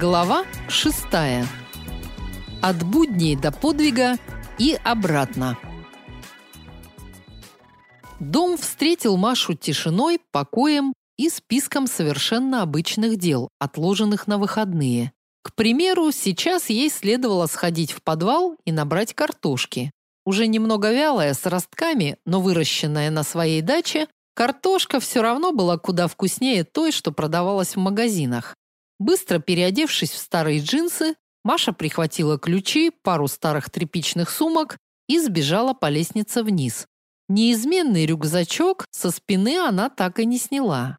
Глава шестая. От будней до подвига и обратно. Дом встретил Машу тишиной, покоем и списком совершенно обычных дел, отложенных на выходные. К примеру, сейчас ей следовало сходить в подвал и набрать картошки. Уже немного вялая, с ростками, но выращенная на своей даче, картошка все равно была куда вкуснее той, что продавалась в магазинах. Быстро переодевшись в старые джинсы, Маша прихватила ключи, пару старых тряпичных сумок и сбежала по лестнице вниз. Неизменный рюкзачок со спины она так и не сняла.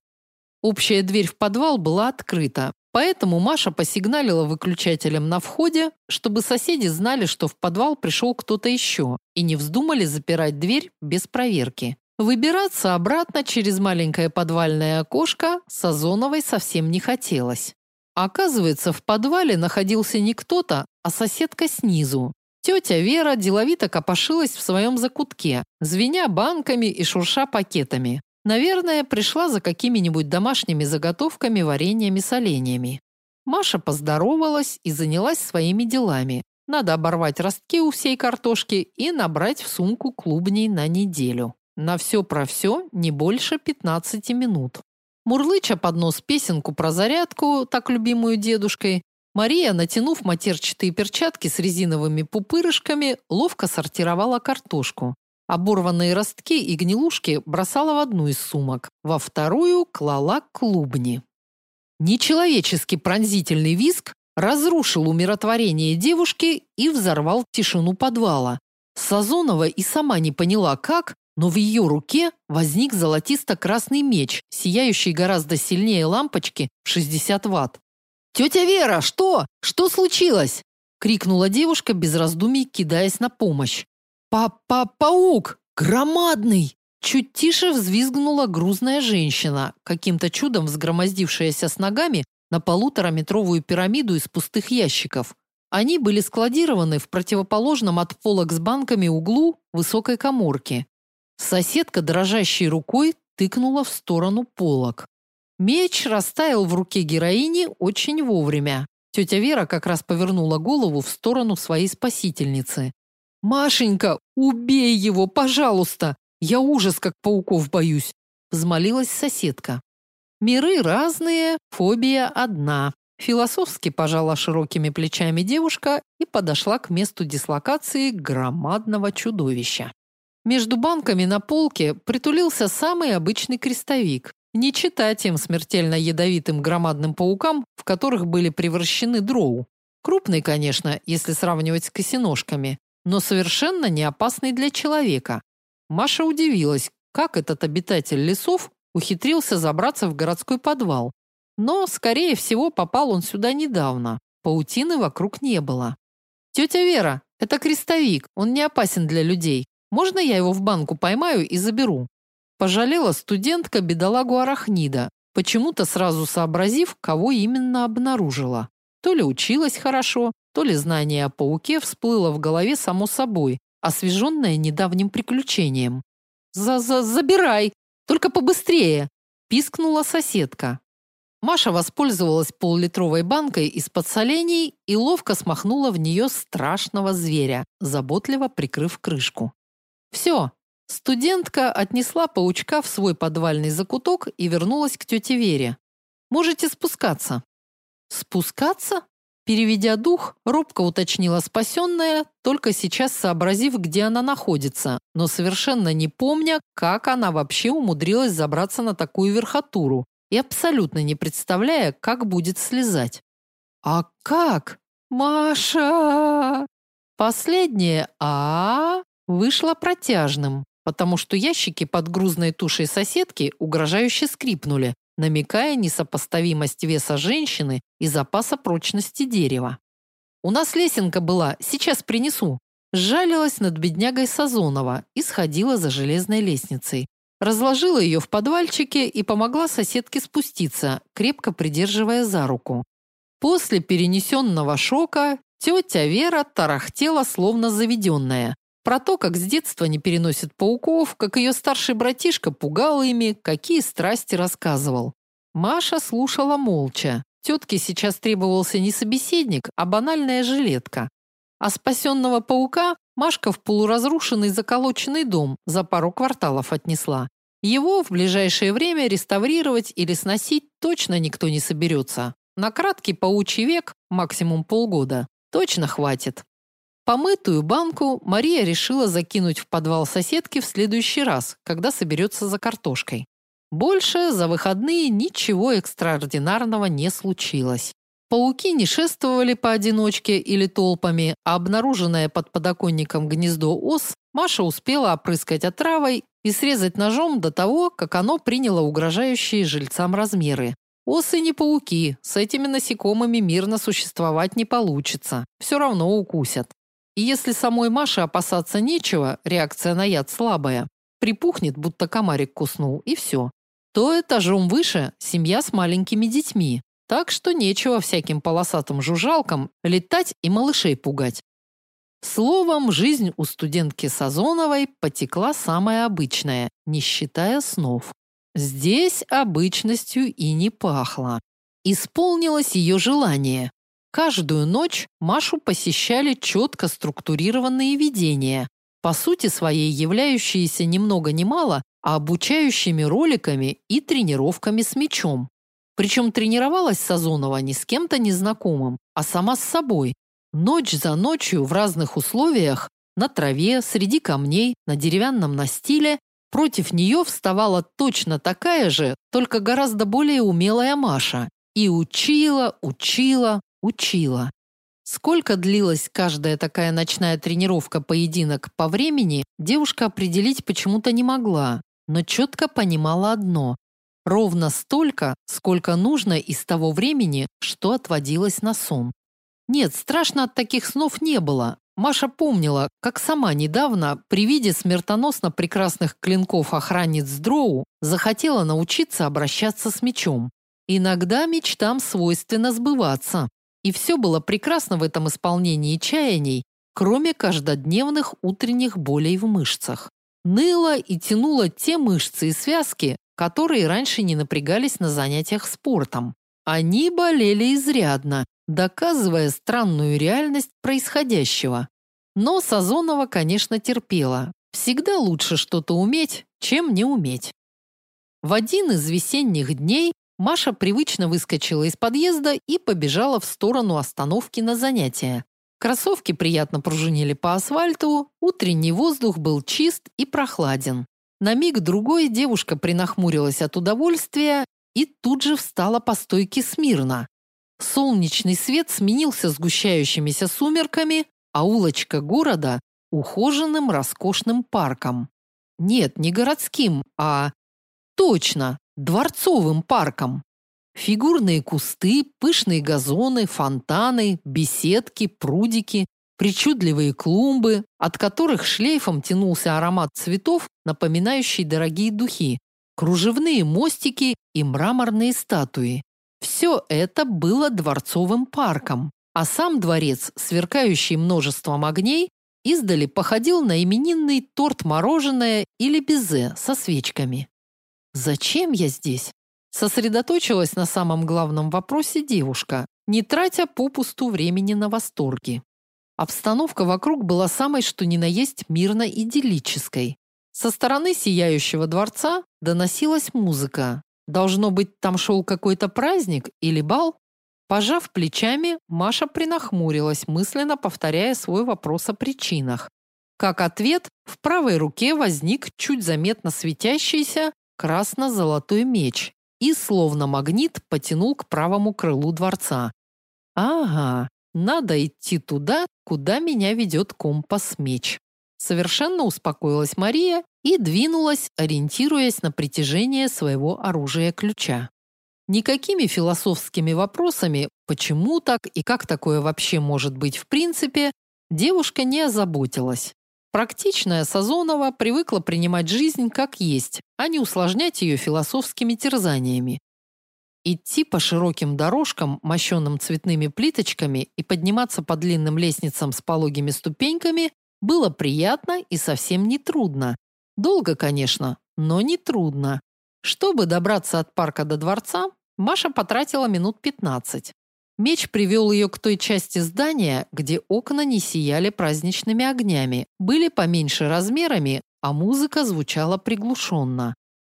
Общая дверь в подвал была открыта, поэтому Маша посигналила выключателем на входе, чтобы соседи знали, что в подвал пришел кто-то еще, и не вздумали запирать дверь без проверки. Выбираться обратно через маленькое подвальное окошко Сазоновой совсем не хотелось. Оказывается, в подвале находился не кто-то, а соседка снизу. Тетя Вера деловито копошилась в своем закутке, звеня банками и шурша пакетами. Наверное, пришла за какими-нибудь домашними заготовками, вареньями, соленьями. Маша поздоровалась и занялась своими делами. Надо оборвать ростки у всей картошки и набрать в сумку клубней на неделю. На все про все не больше 15 минут. Мурлыча под нос песенку про зарядку, так любимую дедушкой, Мария, натянув матерчатые перчатки с резиновыми пупырышками, ловко сортировала картошку. Оборванные ростки и гнилушки бросала в одну из сумок, во вторую клала клубни. Нечеловечески пронзительный визг разрушил умиротворение девушки и взорвал тишину подвала. Сазонова и сама не поняла, как, но в ее руке возник золотисто-красный меч, сияющий гораздо сильнее лампочки в 60 ватт. «Тетя Вера, что? Что случилось?» – крикнула девушка без раздумий, кидаясь на помощь. «Па-па-паук! Громадный!» Чуть тише взвизгнула грузная женщина, каким-то чудом взгромоздившаяся с ногами на полутораметровую пирамиду из пустых ящиков. Они были складированы в противоположном от полок с банками углу высокой каморки. Соседка дрожащей рукой тыкнула в сторону полок. Меч растаял в руке героини очень вовремя. Тетя Вера как раз повернула голову в сторону своей спасительницы. «Машенька, убей его, пожалуйста! Я ужас как пауков боюсь!» взмолилась соседка. Миры разные, фобия одна. Философски пожала широкими плечами девушка и подошла к месту дислокации громадного чудовища. Между банками на полке притулился самый обычный крестовик, не читая тем смертельно ядовитым громадным паукам, в которых были превращены дроу. Крупный, конечно, если сравнивать с косиножками, но совершенно не опасный для человека. Маша удивилась, как этот обитатель лесов ухитрился забраться в городской подвал. Но, скорее всего, попал он сюда недавно. Паутины вокруг не было. «Тетя Вера, это крестовик, он не опасен для людей. Можно я его в банку поймаю и заберу? Пожалела студентка бедолагу Арахнида, почему-то сразу сообразив, кого именно обнаружила. То ли училась хорошо, то ли знание о пауке всплыло в голове само собой, освеженное недавним приключением. «За-за забирай! Только побыстрее!» – пискнула соседка. Маша воспользовалась поллитровой банкой из-под солений и ловко смахнула в нее страшного зверя, заботливо прикрыв крышку. Все. Студентка отнесла паучка в свой подвальный закуток и вернулась к тете Вере. Можете спускаться. Спускаться? Переведя дух, робко уточнила спасенная, только сейчас сообразив, где она находится, но совершенно не помня, как она вообще умудрилась забраться на такую верхотуру и абсолютно не представляя, как будет слезать. А как? Маша! Последнее а вышло протяжным, потому что ящики под грузной тушей соседки угрожающе скрипнули, намекая несопоставимость веса женщины и запаса прочности дерева. У нас лесенка была, сейчас принесу. Сжалилась над беднягой Сазонова и сходила за железной лестницей. Разложила ее в подвальчике и помогла соседке спуститься, крепко придерживая за руку. После перенесенного шока тетя Вера тарахтела словно заведенная, про то, как с детства не переносит пауков, как ее старший братишка пугал ими, какие страсти рассказывал. Маша слушала молча. Тетке сейчас требовался не собеседник, а банальная жилетка. А спасенного паука Машка в полуразрушенный заколоченный дом за пару кварталов отнесла. Его в ближайшее время реставрировать или сносить точно никто не соберется. На краткий паучий век, максимум полгода, точно хватит. Помытую банку Мария решила закинуть в подвал соседки в следующий раз, когда соберется за картошкой. Больше за выходные ничего экстраординарного не случилось. Пауки не шествовали поодиночке или толпами, а обнаруженное под подоконником гнездо ос Маша успела опрыскать отравой и срезать ножом до того, как оно приняло угрожающие жильцам размеры. Осы не пауки, с этими насекомыми мирно существовать не получится. Все равно укусят. И если самой Маше опасаться нечего, реакция на яд слабая. Припухнет, будто комарик куснул, и все. То этажом выше семья с маленькими детьми. Так что нечего всяким полосатым жужжалкам летать и малышей пугать. Словом, жизнь у студентки Сазоновой потекла самая обычная, не считая снов. Здесь обычностью и не пахло. Исполнилось ее желание. Каждую ночь Машу посещали четко структурированные видения, по сути своей являющиеся ни много мало, а обучающими роликами и тренировками с мячом. Причем тренировалась Сазонова не с кем-то незнакомым, а сама с собой. Ночь за ночью в разных условиях, на траве, среди камней, на деревянном настиле, против нее вставала точно такая же, только гораздо более умелая Маша. И учила, учила, Учила. Сколько длилась каждая такая ночная тренировка-поединок по времени, девушка определить почему-то не могла, но четко понимала одно: ровно столько, сколько нужно из того времени, что отводилось на сон. Нет, страшно от таких снов не было. Маша помнила, как сама недавно при виде смертоносно прекрасных клинков охранниц Дроу захотела научиться обращаться с мечом. Иногда мечтам свойственно сбываться. И все было прекрасно в этом исполнении чаяний, кроме каждодневных утренних болей в мышцах. Ныло и тянуло те мышцы и связки, которые раньше не напрягались на занятиях спортом. Они болели изрядно, доказывая странную реальность происходящего. Но Сазонова, конечно, терпела. Всегда лучше что-то уметь, чем не уметь. В один из весенних дней Маша привычно выскочила из подъезда и побежала в сторону остановки на занятия. Кроссовки приятно пружинили по асфальту, утренний воздух был чист и прохладен. На миг другой девушка принахмурилась от удовольствия и тут же встала по стойке смирно. Солнечный свет сменился сгущающимися сумерками, а улочка города ухоженным роскошным парком. Нет, не городским, а точно, дворцовым парком. Фигурные кусты, пышные газоны, фонтаны, беседки, прудики, причудливые клумбы, от которых шлейфом тянулся аромат цветов, напоминающий дорогие духи, кружевные мостики и мраморные статуи. Все это было дворцовым парком, а сам дворец, сверкающий множеством огней, издали походил на именинный торт-мороженое или безе со свечками. Зачем я здесь? Сосредоточилась на самом главном вопросе девушка, не тратя попусту времени на восторги. Обстановка вокруг была самой что ни на есть мирно идиллической. Со стороны сияющего дворца доносилась музыка. Должно быть, там шел какой-то праздник или бал. Пожав плечами, Маша принахмурилась, мысленно повторяя свой вопрос о причинах. Как ответ, в правой руке возник чуть заметно светящийся красно-золотой меч и, словно магнит, потянул к правому крылу дворца. Ага, надо идти туда, куда меня ведет компас-меч. Совершенно успокоилась Мария и двинулась, ориентируясь на притяжение своего оружия-ключа. Никакими философскими вопросами, почему так и как такое вообще может быть в принципе, девушка не озаботилась. Практичная Сазонова привыкла принимать жизнь как есть, а не усложнять ее философскими терзаниями. Идти по широким дорожкам, мощенным цветными плиточками, и подниматься по длинным лестницам с пологими ступеньками было приятно и совсем не трудно. Долго, конечно, но не трудно. Чтобы добраться от парка до дворца, Маша потратила минут 15. Меч привел ее к той части здания, где окна не сияли праздничными огнями, были поменьше размерами, а музыка звучала приглушенно.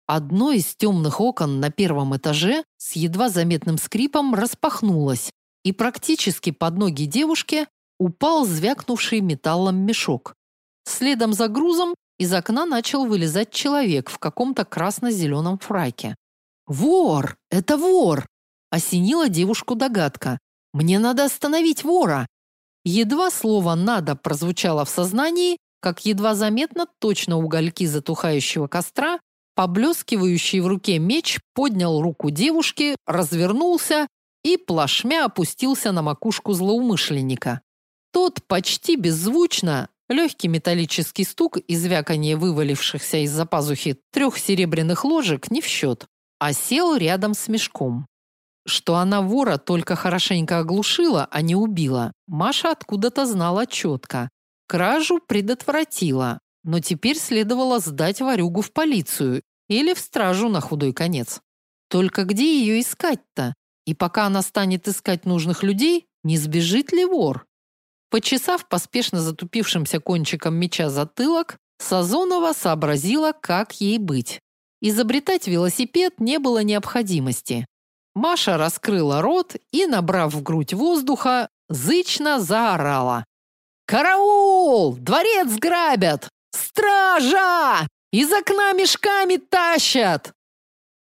Одно из темных окон на первом этаже с едва заметным скрипом распахнулось, и практически под ноги девушки упал звякнувший металлом мешок. Следом за грузом из окна начал вылезать человек в каком-то красно-зеленом фраке. «Вор! Это вор!» Осенила девушку догадка. «Мне надо остановить вора!» Едва слово «надо» прозвучало в сознании, как едва заметно точно угольки затухающего костра, поблескивающий в руке меч поднял руку девушки, развернулся и плашмя опустился на макушку злоумышленника. Тот почти беззвучно, легкий металлический стук и звяканье вывалившихся из-за пазухи трех серебряных ложек не в счет, а сел рядом с мешком. Что она вора только хорошенько оглушила, а не убила, Маша откуда-то знала четко. Кражу предотвратила, но теперь следовало сдать ворюгу в полицию или в стражу на худой конец. Только где ее искать-то? И пока она станет искать нужных людей, не сбежит ли вор? Почесав поспешно затупившимся кончиком меча затылок, Сазонова сообразила, как ей быть. Изобретать велосипед не было необходимости. Маша раскрыла рот и, набрав в грудь воздуха, зычно заорала: «Караул! Дворец грабят! Стража! Из окна мешками тащат!»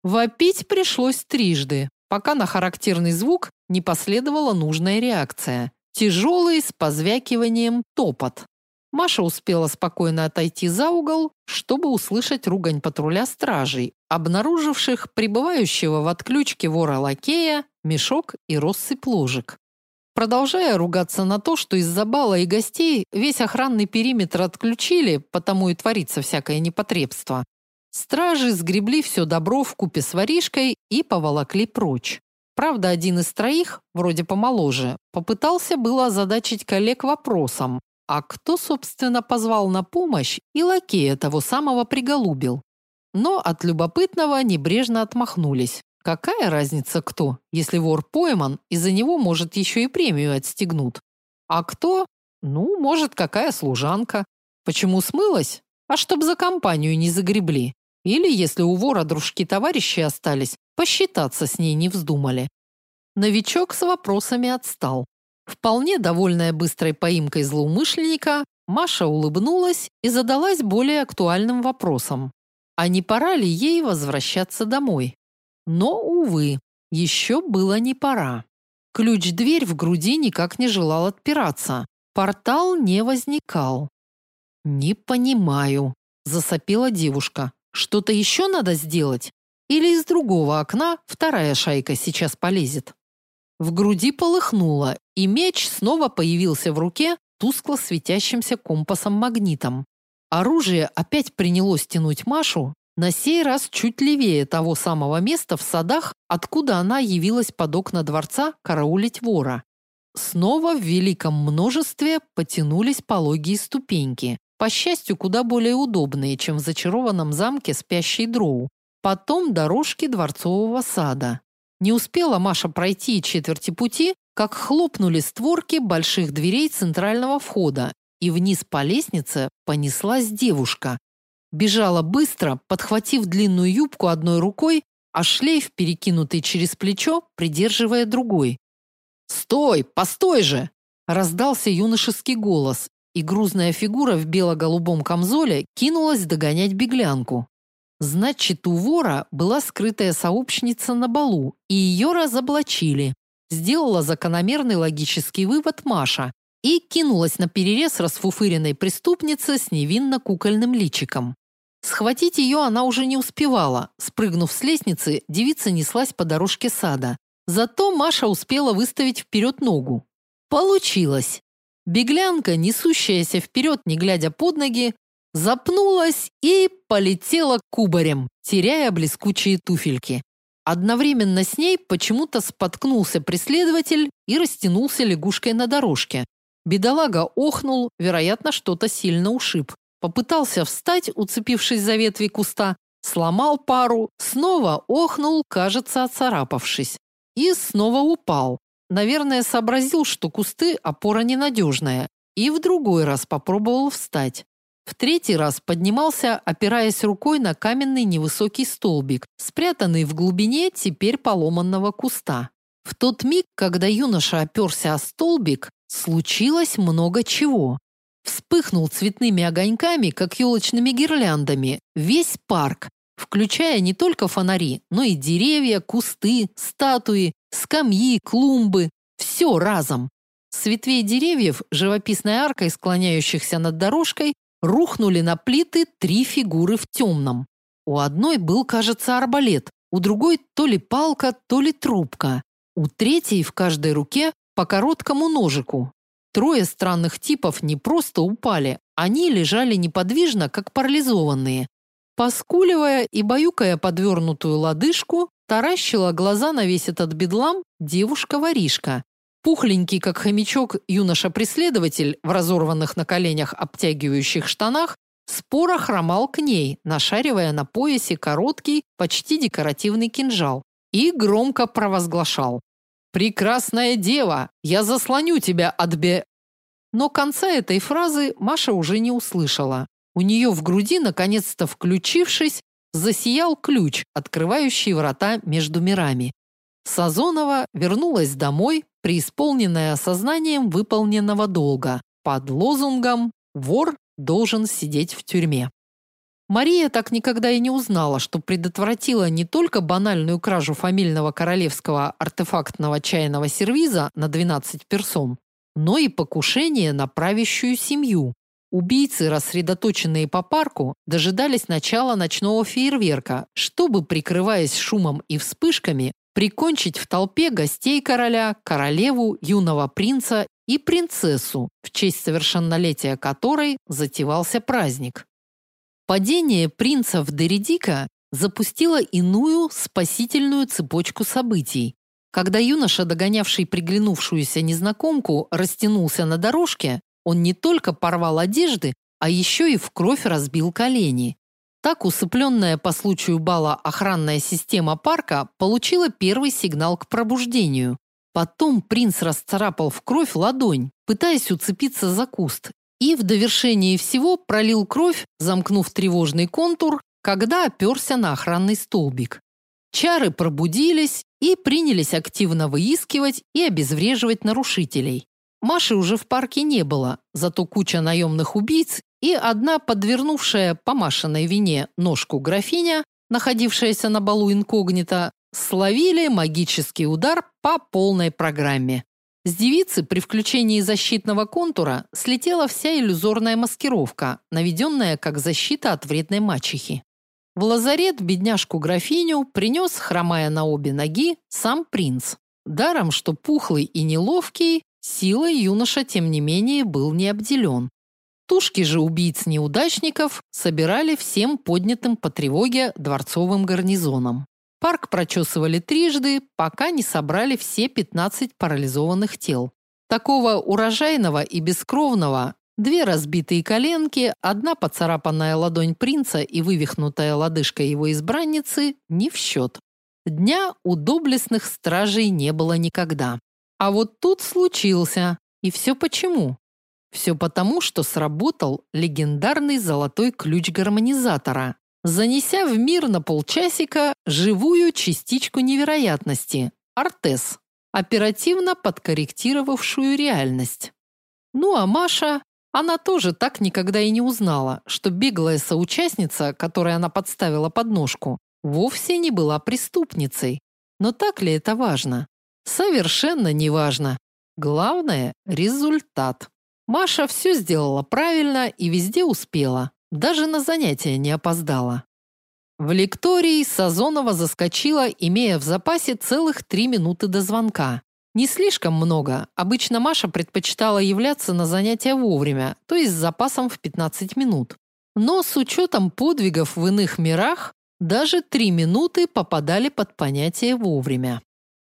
Вопить пришлось трижды, пока на характерный звук не последовала нужная реакция. Тяжелый с позвякиванием топот. Маша успела спокойно отойти за угол, чтобы услышать ругань патруля стражей, обнаруживших прибывающего в отключке вора-лакея, мешок и россыпь ложек. Продолжая ругаться на то, что из-за бала и гостей весь охранный периметр отключили, потому и творится всякое непотребство, стражи сгребли все добро в купе с воришкой и поволокли прочь. Правда, один из троих, вроде помоложе, попытался было озадачить коллег вопросом, а кто, собственно, позвал на помощь и лакея того самого приголубил. Но от любопытного небрежно отмахнулись. Какая разница кто, если вор пойман, и за него, может, еще и премию отстегнут. А кто? Ну, может, какая служанка. Почему смылась? А чтоб за компанию не загребли. Или, если у вора дружки-товарищи остались, посчитаться с ней не вздумали. Новичок с вопросами отстал. Вполне довольная быстрой поимкой злоумышленника, Маша улыбнулась и задалась более актуальным вопросом. А не пора ли ей возвращаться домой? Но, увы, еще было не пора. Ключ-дверь в груди никак не желал отпираться. Портал не возникал. «Не понимаю», – засопела девушка. «Что-то еще надо сделать? Или из другого окна вторая шайка сейчас полезет?» В груди полыхнуло, и меч снова появился в руке тускло светящимся компасом-магнитом. Оружие опять принялось тянуть Машу, на сей раз чуть левее того самого места в садах, откуда она явилась под окна дворца караулить вора. Снова в великом множестве потянулись пологие ступеньки, по счастью, куда более удобные, чем в зачарованном замке спящей дроу. Потом дорожки дворцового сада. Не успела Маша пройти четверти пути, как хлопнули створки больших дверей центрального входа, и вниз по лестнице понеслась девушка, Бежала быстро, подхватив длинную юбку одной рукой, а шлейф, перекинутый через плечо, придерживая другой. «Стой! Постой же!» Раздался юношеский голос, и грузная фигура в бело-голубом камзоле кинулась догонять беглянку. Значит, у вора была скрытая сообщница на балу, и ее разоблачили. Сделала закономерный логический вывод Маша и кинулась на перерез расфуфыренной преступницы с невинно кукольным личиком. Схватить ее она уже не успевала. Спрыгнув с лестницы, девица неслась по дорожке сада. Зато Маша успела выставить вперед ногу. Получилось. Беглянка, несущаяся вперед, не глядя под ноги, запнулась и полетела кубарем, теряя блескучие туфельки. Одновременно с ней почему-то споткнулся преследователь и растянулся лягушкой на дорожке. Бедолага охнул, вероятно, что-то сильно ушиб. Попытался встать, уцепившись за ветви куста, сломал пару, снова охнул, кажется, оцарапавшись, и снова упал. Наверное, сообразил, что кусты опора ненадежная, и в другой раз попробовал встать. В третий раз поднимался, опираясь рукой на каменный невысокий столбик, спрятанный в глубине теперь поломанного куста. В тот миг, когда юноша оперся о столбик, случилось много чего. Вспыхнул цветными огоньками, как елочными гирляндами, весь парк, включая не только фонари, но и деревья, кусты, статуи, скамьи, клумбы, все разом. С ветвей деревьев, живописной аркой, склоняющихся над дорожкой, рухнули на плиты три фигуры в темном. У одной был, кажется, арбалет, у другой то ли палка, то ли трубка. У третьей в каждой руке по короткому ножику. Трое странных типов не просто упали, они лежали неподвижно, как парализованные. Поскуливая и баюкая подвернутую лодыжку, таращила глаза на весь этот бедлам девушка-воришка. Пухленький, как хомячок, юноша-преследователь в разорванных на коленях обтягивающих штанах споро хромал к ней, нашаривая на поясе короткий, почти декоративный кинжал, и громко провозглашал: "Прекрасная дева, я заслоню тебя от бе". Но конца этой фразы Маша уже не услышала. У нее в груди, наконец-то включившись, засиял ключ, открывающий врата между мирами. Сазонова вернулась домой, преисполненная осознанием выполненного долга, под лозунгом «Вор должен сидеть в тюрьме». Мария так никогда и не узнала, что предотвратила не только банальную кражу фамильного королевского артефактного чайного сервиза на 12 персон, но и покушение на правящую семью, Убийцы, рассредоточенные по парку, дожидались начала ночного фейерверка, чтобы, прикрываясь шумом и вспышками, прикончить в толпе гостей короля, королеву, юного принца и принцессу, в честь совершеннолетия которой затевался праздник. Падение принца в Деридика запустило иную спасительную цепочку событий. Когда юноша, догонявший приглянувшуюся незнакомку, растянулся на дорожке, он не только порвал одежды, а еще и в кровь разбил колени. Так усыпленная по случаю бала охранная система парка получила первый сигнал к пробуждению. Потом принц расцарапал в кровь ладонь, пытаясь уцепиться за куст, и в довершении всего пролил кровь, замкнув тревожный контур, когда оперся на охранный столбик. Чары пробудились и принялись активно выискивать и обезвреживать нарушителей. Маши уже в парке не было, зато куча наемных убийц и одна подвернувшая по Машиной вине ножку графиня, находившаяся на балу инкогнито, словили магический удар по полной программе. С девицы при включении защитного контура слетела вся иллюзорная маскировка, наведенная как защита от вредной мачехи. В лазарет бедняжку-графиню принес, хромая на обе ноги, сам принц. Даром, что пухлый и неловкий, Силой юноша, тем не менее, был не обделен. Тушки же убийц-неудачников собирали всем поднятым по тревоге дворцовым гарнизоном. Парк прочесывали трижды, пока не собрали все 15 парализованных тел. Такого урожайного и бескровного Две разбитые коленки, одна поцарапанная ладонь принца и вывихнутая лодыжка его избранницы не в счет. Дня у доблестных стражей не было никогда. А вот тут случился. И все почему? Все потому, что сработал легендарный золотой ключ гармонизатора, занеся в мир на полчасика живую частичку невероятности Артес, оперативно подкорректировавшую реальность. Ну а Маша, она тоже так никогда и не узнала, что беглая соучастница, которой она подставила подножку, вовсе не была преступницей. Но так ли это важно? Совершенно неважно. Главное результат. Маша все сделала правильно и везде успела. Даже на занятия не опоздала. В лектории Сазонова заскочила, имея в запасе целых три минуты до звонка. Не слишком много. Обычно Маша предпочитала являться на занятия вовремя, то есть с запасом в 15 минут. Но с учетом подвигов в иных мирах, даже три минуты попадали под понятие вовремя.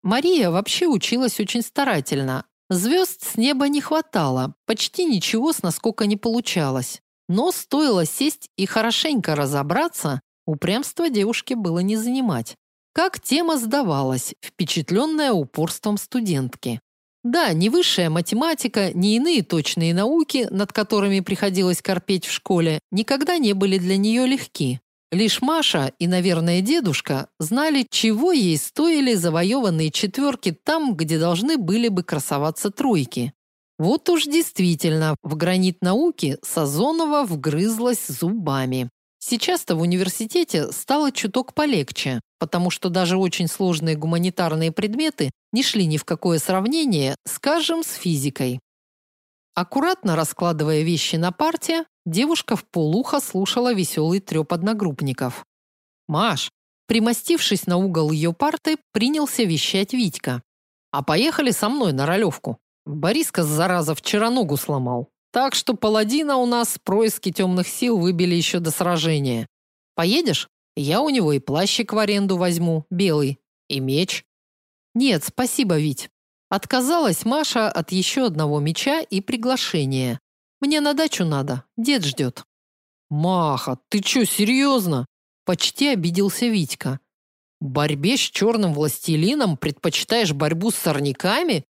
Мария вообще училась очень старательно. Звезд с неба не хватало, почти ничего с наскока не получалось. Но стоило сесть и хорошенько разобраться, Упрямство девушке было не занимать. Как тема сдавалась, впечатленная упорством студентки. Да, ни высшая математика, ни иные точные науки, над которыми приходилось корпеть в школе, никогда не были для нее легки. Лишь Маша и, наверное, дедушка знали, чего ей стоили завоеванные четверки там, где должны были бы красоваться тройки. Вот уж действительно, в гранит науки Сазонова вгрызлась зубами. Сейчас-то в университете стало чуток полегче, потому что даже очень сложные гуманитарные предметы не шли ни в какое сравнение, скажем, с физикой. Аккуратно раскладывая вещи на парте, девушка в полухо слушала веселый треп одногруппников. Маш, примостившись на угол ее парты, принялся вещать Витька. А поехали со мной на ролевку. Бориска зараза вчера ногу сломал. Так что паладина у нас происки темных сил выбили еще до сражения. Поедешь? Я у него и плащик в аренду возьму, белый, и меч. Нет, спасибо, Вить. Отказалась Маша от еще одного меча и приглашения. Мне на дачу надо, дед ждет». Маха, ты что, серьезно?» Почти обиделся Витька. Борьбе с черным властелином предпочитаешь борьбу с сорняками?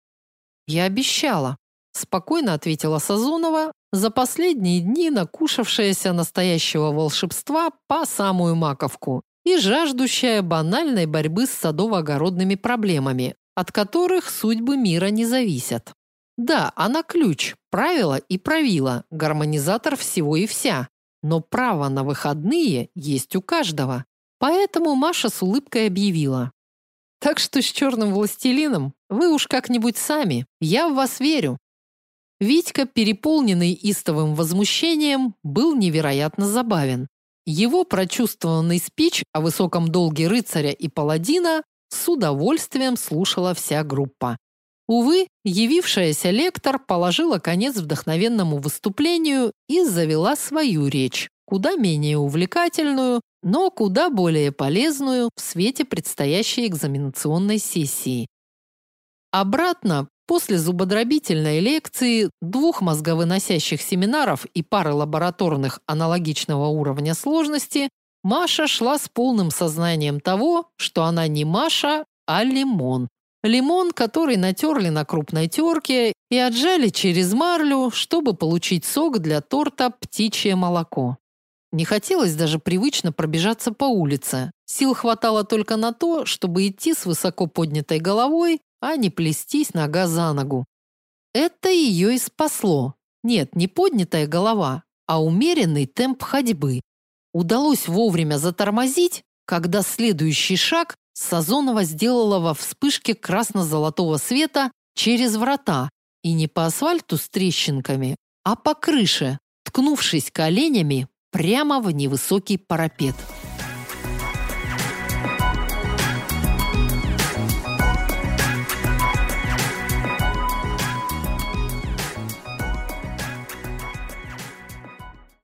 Я обещала, спокойно ответила Сазонова, за последние дни накушавшаяся настоящего волшебства по самую маковку и жаждущая банальной борьбы с садово-огородными проблемами, от которых судьбы мира не зависят. Да, она ключ, правило и правило, гармонизатор всего и вся. Но право на выходные есть у каждого. Поэтому Маша с улыбкой объявила: "Так что с черным властелином вы уж как-нибудь сами. Я в вас верю". Витька, переполненный истовым возмущением, был невероятно забавен. Его прочувствованный спич о высоком долге рыцаря и паладина с удовольствием слушала вся группа. Увы, явившаяся лектор положила конец вдохновенному выступлению и завела свою речь, куда менее увлекательную, но куда более полезную в свете предстоящей экзаменационной сессии. Обратно, после зубодробительной лекции, двух мозговыносящих семинаров и пары лабораторных аналогичного уровня сложности, Маша шла с полным сознанием того, что она не Маша, а лимон. Лимон, который натерли на крупной терке и отжали через марлю, чтобы получить сок для торта птичье молоко. Не хотелось даже привычно пробежаться по улице. Сил хватало только на то, чтобы идти с высоко поднятой головой, а не плестись нога за ногу. Это ее и спасло. Нет, не поднятая голова, а умеренный темп ходьбы. Удалось вовремя затормозить, когда следующий шаг Сазонова сделала во вспышке красно-золотого света через врата, и не по асфальту с трещинками, а по крыше, ткнувшись коленями прямо в невысокий парапет.